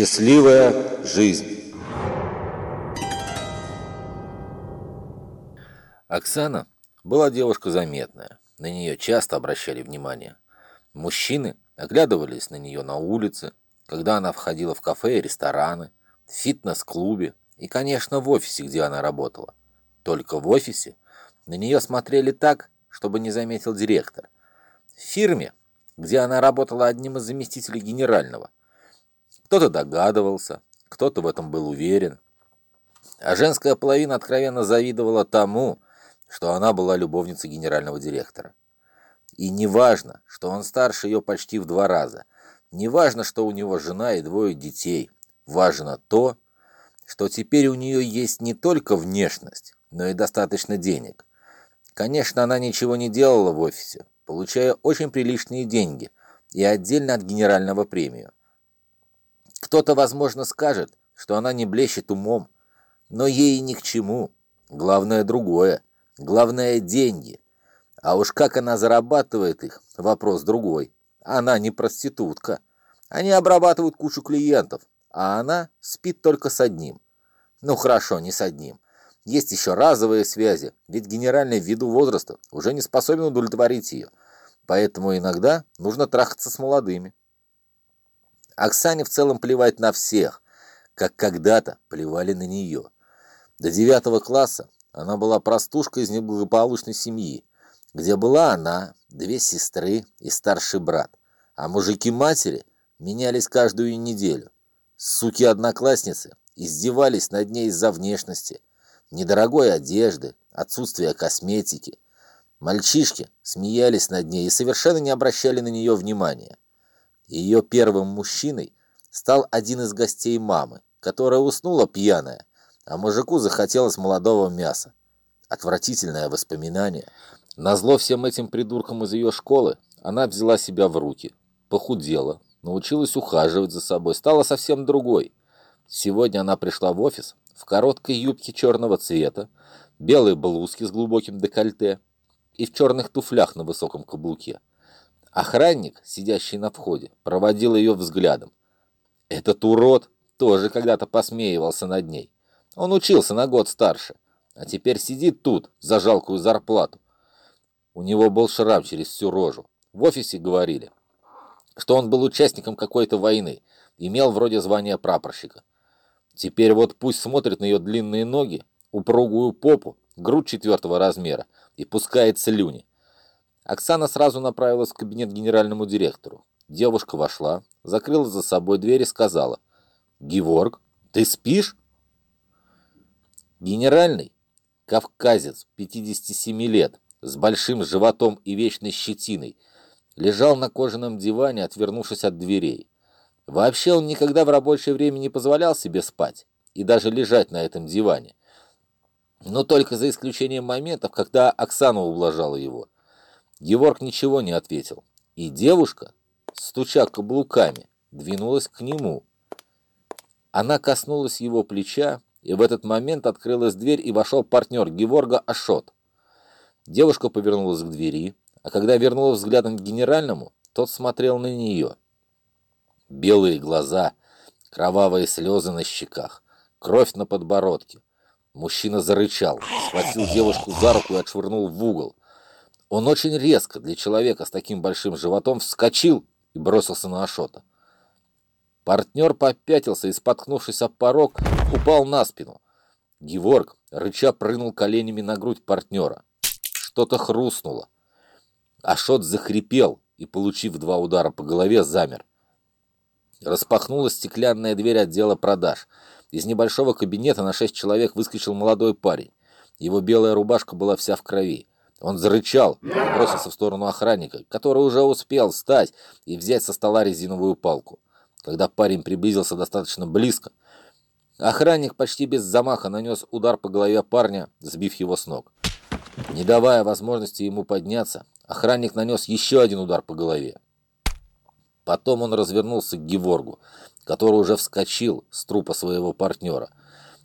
Счастливая жизнь. Оксана была девушка заметная. На нее часто обращали внимание. Мужчины оглядывались на нее на улице, когда она входила в кафе и рестораны, в фитнес-клубе и, конечно, в офисе, где она работала. Только в офисе на нее смотрели так, чтобы не заметил директор. В фирме, где она работала одним из заместителей генерального – кто-то догадывался, кто-то в этом был уверен. А женская половина откровенно завидовала тому, что она была любовницей генерального директора. И не важно, что он старше ее почти в два раза. Не важно, что у него жена и двое детей. Важно то, что теперь у нее есть не только внешность, но и достаточно денег. Конечно, она ничего не делала в офисе, получая очень приличные деньги и отдельно от генерального премию. Кто-то, возможно, скажет, что она не блещет умом, но ей ни к чему. Главное другое. Главное – деньги. А уж как она зарабатывает их – вопрос другой. Она не проститутка. Они обрабатывают кучу клиентов, а она спит только с одним. Ну хорошо, не с одним. Есть еще разовые связи, ведь генеральный ввиду возраста уже не способен удовлетворить ее. Поэтому иногда нужно трахаться с молодыми. Оксане в целом плевать на всех, как когда-то плевали на нее. До девятого класса она была простушкой из неблагополучной семьи, где была она, две сестры и старший брат, а мужики-матери менялись каждую неделю. Суки-одноклассницы издевались над ней из-за внешности, недорогой одежды, отсутствия косметики. Мальчишки смеялись над ней и совершенно не обращали на нее внимания. Ее первым мужчиной стал один из гостей мамы, которая уснула пьяная, а мужику захотелось молодого мяса. Отвратительное воспоминание. Назло всем этим придуркам из ее школы, она взяла себя в руки, похудела, научилась ухаживать за собой, стала совсем другой. Сегодня она пришла в офис в короткой юбке черного цвета, белой блузке с глубоким декольте и в черных туфлях на высоком каблуке. Охранник, сидящий на входе, проводил ее взглядом. Этот урод тоже когда-то посмеивался над ней. Он учился на год старше, а теперь сидит тут за жалкую зарплату. У него был шрам через всю рожу. В офисе говорили, что он был участником какой-то войны, имел вроде звания прапорщика. Теперь вот пусть смотрит на ее длинные ноги, упругую попу, грудь четвертого размера и пускает слюни. Оксана сразу направилась в кабинет генеральному директору. Девушка вошла, закрыла за собой дверь и сказала, «Геворг, ты спишь?» Генеральный, кавказец, 57 лет, с большим животом и вечной щетиной, лежал на кожаном диване, отвернувшись от дверей. Вообще он никогда в рабочее время не позволял себе спать и даже лежать на этом диване. Но только за исключением моментов, когда Оксана ублажала его – Геворг ничего не ответил, и девушка, стуча каблуками, двинулась к нему. Она коснулась его плеча, и в этот момент открылась дверь, и вошел партнер Геворга Ашот. Девушка повернулась к двери, а когда вернула взглядом к генеральному, тот смотрел на нее. Белые глаза, кровавые слезы на щеках, кровь на подбородке. Мужчина зарычал, схватил девушку за руку и отшвырнул в угол. Он очень резко для человека с таким большим животом вскочил и бросился на Ашота. Партнер попятился и, споткнувшись об порог, упал на спину. Геворг, рыча, прыгнул коленями на грудь партнера. Что-то хрустнуло. Ашот захрипел и, получив два удара по голове, замер. Распахнулась стеклянная дверь отдела продаж. Из небольшого кабинета на шесть человек выскочил молодой парень. Его белая рубашка была вся в крови. Он зарычал и бросился в сторону охранника, который уже успел встать и взять со стола резиновую палку. Когда парень приблизился достаточно близко, охранник почти без замаха нанес удар по голове парня, сбив его с ног. Не давая возможности ему подняться, охранник нанес еще один удар по голове. Потом он развернулся к Геворгу, который уже вскочил с трупа своего партнера.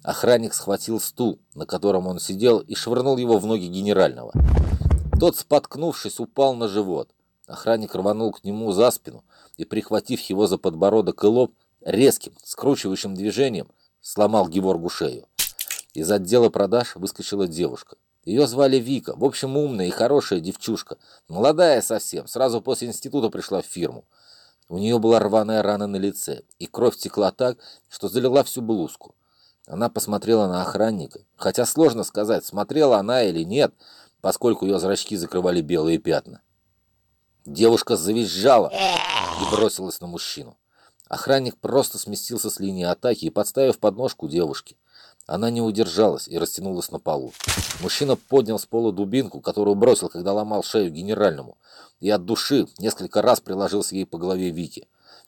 Охранник схватил стул, на котором он сидел, и швырнул его в ноги генерального. Тот, споткнувшись, упал на живот. Охранник рванул к нему за спину и, прихватив его за подбородок и лоб, резким, скручивающим движением сломал Геворгу шею. Из отдела продаж выскочила девушка. Ее звали Вика, в общем умная и хорошая девчушка, молодая совсем, сразу после института пришла в фирму. У нее была рваная рана на лице, и кровь текла так, что залила всю блузку. Она посмотрела на охранника, хотя сложно сказать, смотрела она или нет, поскольку ее зрачки закрывали белые пятна. Девушка завизжала и бросилась на мужчину. Охранник просто сместился с линии атаки и, подставив подножку девушки, она не удержалась и растянулась на полу. Мужчина поднял с пола дубинку, которую бросил, когда ломал шею генеральному, и от души несколько раз приложился ей по голове Вики.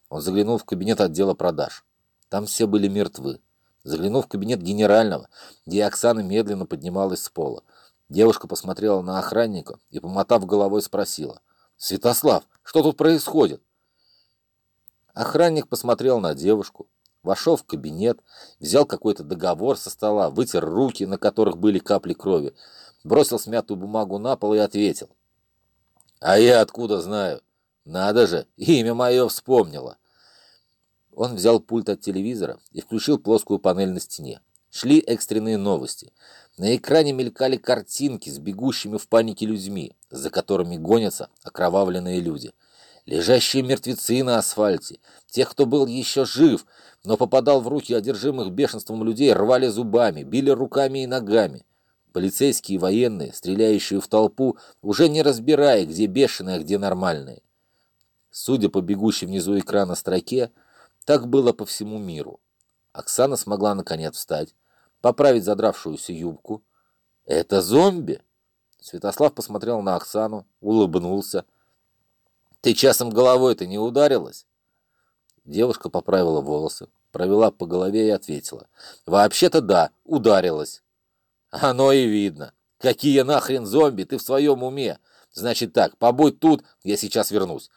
Он заглянул в кабинет отдела продаж. Там все были мертвы. Заглянув в кабинет генерального, где Оксана медленно поднималась с пола, девушка посмотрела на охранника и, помотав головой, спросила. «Святослав, что тут происходит?» Охранник посмотрел на девушку, вошел в кабинет, взял какой-то договор со стола, вытер руки, на которых были капли крови, бросил смятую бумагу на пол и ответил. «А я откуда знаю? Надо же, имя мое вспомнила!» Он взял пульт от телевизора и включил плоскую панель на стене. Шли экстренные новости. На экране мелькали картинки с бегущими в панике людьми, за которыми гонятся окровавленные люди. Лежащие мертвецы на асфальте, тех, кто был еще жив, но попадал в руки одержимых бешенством людей, рвали зубами, били руками и ногами. Полицейские и военные, стреляющие в толпу, уже не разбирая, где бешеные, а где нормальные. Судя по бегущей внизу экрана строке, так было по всему миру. Оксана смогла наконец встать, поправить задравшуюся юбку. «Это зомби!» Святослав посмотрел на Оксану, улыбнулся. «Ты часом головой-то не ударилась?» Девушка поправила волосы, провела по голове и ответила. «Вообще-то да, ударилась». «Оно и видно. Какие нахрен зомби? Ты в своем уме? Значит так, побудь тут, я сейчас вернусь.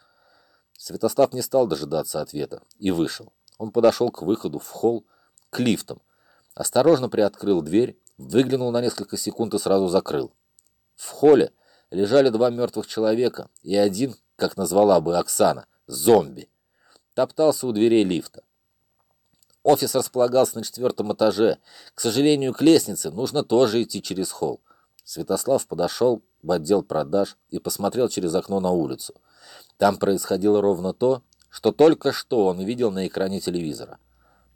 Святослав не стал дожидаться ответа и вышел. Он подошел к выходу в холл, к лифтам. Осторожно приоткрыл дверь, выглянул на несколько секунд и сразу закрыл. В холле лежали два мертвых человека и один, как назвала бы Оксана, зомби. Топтался у дверей лифта. Офис располагался на четвертом этаже. К сожалению, к лестнице нужно тоже идти через холл. Святослав подошел в отдел продаж и посмотрел через окно на улицу. Там происходило ровно то, что только что он видел на экране телевизора.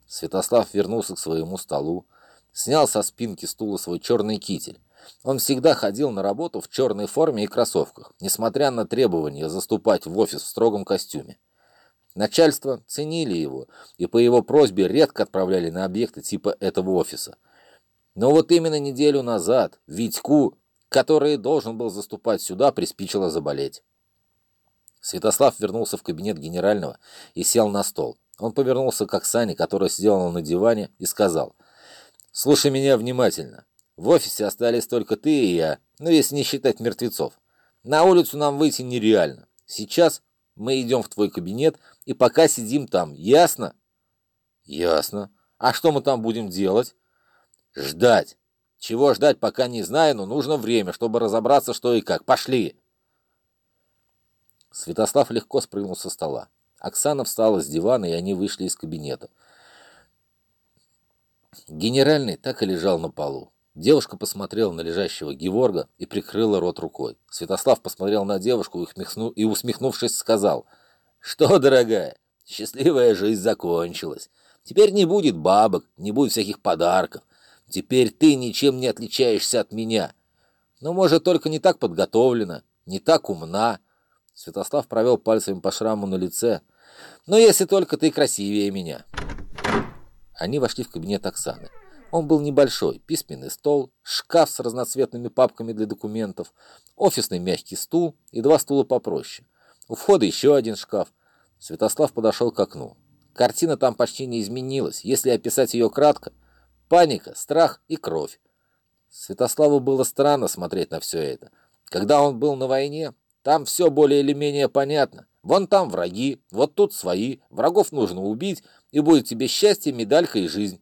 Святослав вернулся к своему столу, снял со спинки стула свой черный китель. Он всегда ходил на работу в черной форме и кроссовках, несмотря на требование заступать в офис в строгом костюме. Начальство ценили его и по его просьбе редко отправляли на объекты типа этого офиса. Но вот именно неделю назад Витьку, который должен был заступать сюда, приспичило заболеть. Святослав вернулся в кабинет генерального и сел на стол. Он повернулся к Оксане, которая сидела на диване, и сказал, «Слушай меня внимательно. В офисе остались только ты и я, ну, если не считать мертвецов. На улицу нам выйти нереально. Сейчас мы идем в твой кабинет и пока сидим там. Ясно?» «Ясно. А что мы там будем делать?» «Ждать. Чего ждать, пока не знаю, но нужно время, чтобы разобраться, что и как. Пошли!» Святослав легко спрыгнул со стола. Оксана встала с дивана, и они вышли из кабинета. Генеральный так и лежал на полу. Девушка посмотрела на лежащего Геворга и прикрыла рот рукой. Святослав посмотрел на девушку и, усмехнувшись, сказал, «Что, дорогая, счастливая жизнь закончилась. Теперь не будет бабок, не будет всяких подарков. Теперь ты ничем не отличаешься от меня. Но, может, только не так подготовлена, не так умна, Святослав провел пальцами по шраму на лице. «Но если только ты красивее меня». Они вошли в кабинет Оксаны. Он был небольшой, письменный стол, шкаф с разноцветными папками для документов, офисный мягкий стул и два стула попроще. У входа еще один шкаф. Святослав подошел к окну. Картина там почти не изменилась, если описать ее кратко. Паника, страх и кровь. Святославу было странно смотреть на все это. Когда он был на войне, там все более или менее понятно. Вон там враги, вот тут свои. Врагов нужно убить, и будет тебе счастье, медалька и жизнь.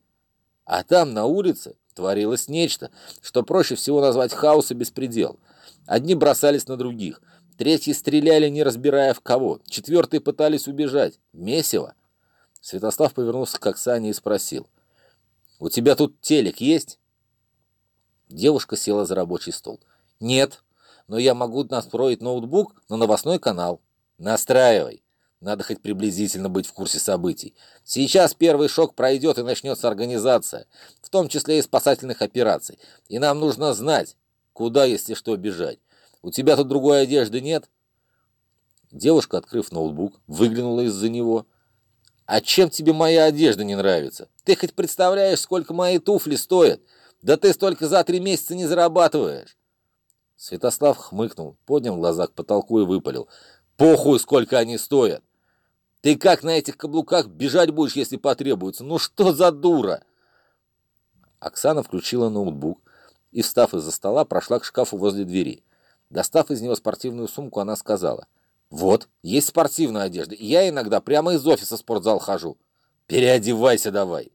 А там, на улице, творилось нечто, что проще всего назвать хаос и беспредел. Одни бросались на других, третьи стреляли, не разбирая в кого, четвертые пытались убежать. Месиво. Святослав повернулся к Оксане и спросил. «У тебя тут телек есть?» Девушка села за рабочий стол. «Нет, но я могу настроить ноутбук на новостной канал». «Настраивай. Надо хоть приблизительно быть в курсе событий. Сейчас первый шок пройдет и начнется организация, в том числе и спасательных операций. И нам нужно знать, куда, если что, бежать. У тебя тут другой одежды нет?» Девушка, открыв ноутбук, выглянула из-за него. «А чем тебе моя одежда не нравится? Ты хоть представляешь, сколько мои туфли стоят? Да ты столько за три месяца не зарабатываешь!» Святослав хмыкнул, поднял глаза к потолку и выпалил. «Похуй, сколько они стоят! Ты как на этих каблуках бежать будешь, если потребуется? Ну что за дура?» Оксана включила ноутбук и, встав из-за стола, прошла к шкафу возле двери. Достав из него спортивную сумку, она сказала – вот, есть спортивная одежда. Я иногда прямо из офиса в спортзал хожу. Переодевайся давай.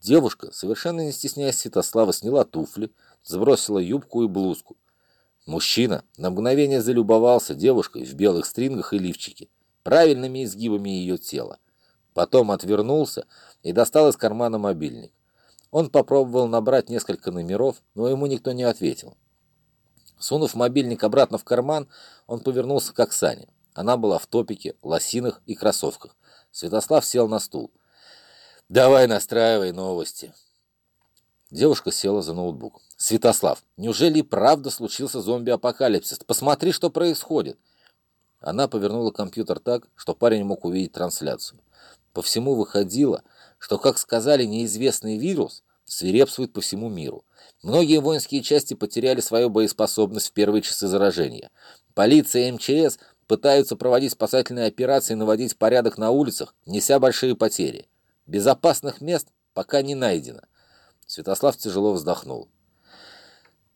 Девушка, совершенно не стесняясь Святослава, сняла туфли, сбросила юбку и блузку. Мужчина на мгновение залюбовался девушкой в белых стрингах и лифчике, правильными изгибами ее тела. Потом отвернулся и достал из кармана мобильник. Он попробовал набрать несколько номеров, но ему никто не ответил. Сунув мобильник обратно в карман, он повернулся к Оксане. Она была в топике, лосинах и кроссовках. Святослав сел на стул. «Давай настраивай новости». Девушка села за ноутбук. «Святослав, неужели и правда случился зомби-апокалипсис? Посмотри, что происходит!» Она повернула компьютер так, что парень мог увидеть трансляцию. По всему выходило, что, как сказали, неизвестный вирус свирепствует по всему миру. Многие воинские части потеряли свою боеспособность в первые часы заражения. Полиция и МЧС пытаются проводить спасательные операции и наводить порядок на улицах, неся большие потери. Безопасных мест пока не найдено. Святослав тяжело вздохнул.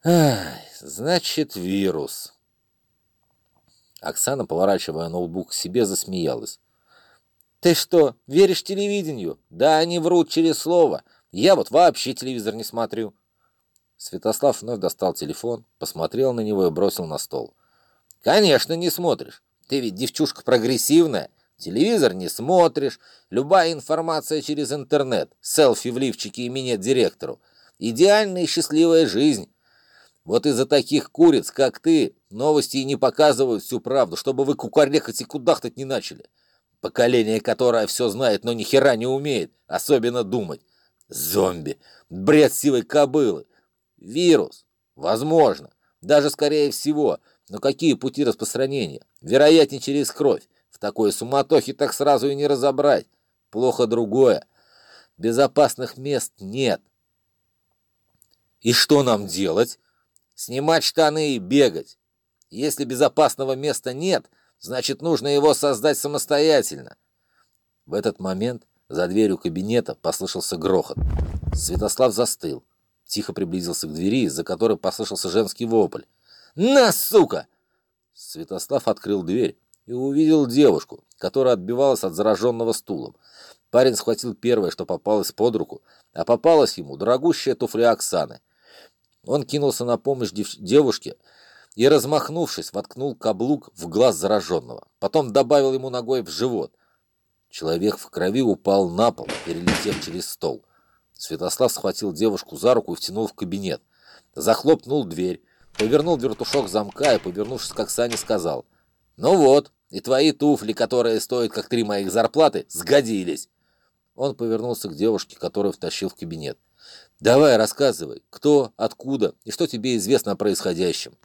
Значит, вирус. Оксана, поворачивая ноутбук к себе, засмеялась. «Ты что, веришь телевидению? Да они врут через слово. Я вот вообще телевизор не смотрю». Святослав вновь достал телефон, посмотрел на него и бросил на стол. «Конечно, не смотришь. Ты ведь девчушка прогрессивная. Телевизор не смотришь. Любая информация через интернет. Селфи в лифчике и минет директору. Идеальная и счастливая жизнь. Вот из-за таких куриц, как ты, новости и не показывают всю правду, чтобы вы кукарекать и кудахтать не начали. Поколение, которое все знает, но ни хера не умеет, особенно думать. Зомби. Бред сивой кобылы. Вирус. Возможно. Даже скорее всего. Но какие пути распространения? Вероятнее через кровь. В такой суматохе так сразу и не разобрать. Плохо другое. Безопасных мест нет. И что нам делать? Снимать штаны и бегать. Если безопасного места нет, значит нужно его создать самостоятельно. В этот момент за дверью кабинета послышался грохот. Святослав застыл тихо приблизился к двери, из-за которой послышался женский вопль. «На, сука!» Святослав открыл дверь и увидел девушку, которая отбивалась от зараженного стулом. Парень схватил первое, что попалось под руку, а попалась ему дорогущая туфля Оксаны. Он кинулся на помощь дев девушке и, размахнувшись, воткнул каблук в глаз зараженного. Потом добавил ему ногой в живот. Человек в крови упал на пол, перелетев через стол. Святослав схватил девушку за руку и втянул в кабинет. Захлопнул дверь, повернул вертушок замка и, повернувшись к Оксане, сказал, «Ну вот, и твои туфли, которые стоят как три моих зарплаты, сгодились!» Он повернулся к девушке, которую втащил в кабинет. «Давай, рассказывай, кто, откуда и что тебе известно о происходящем?»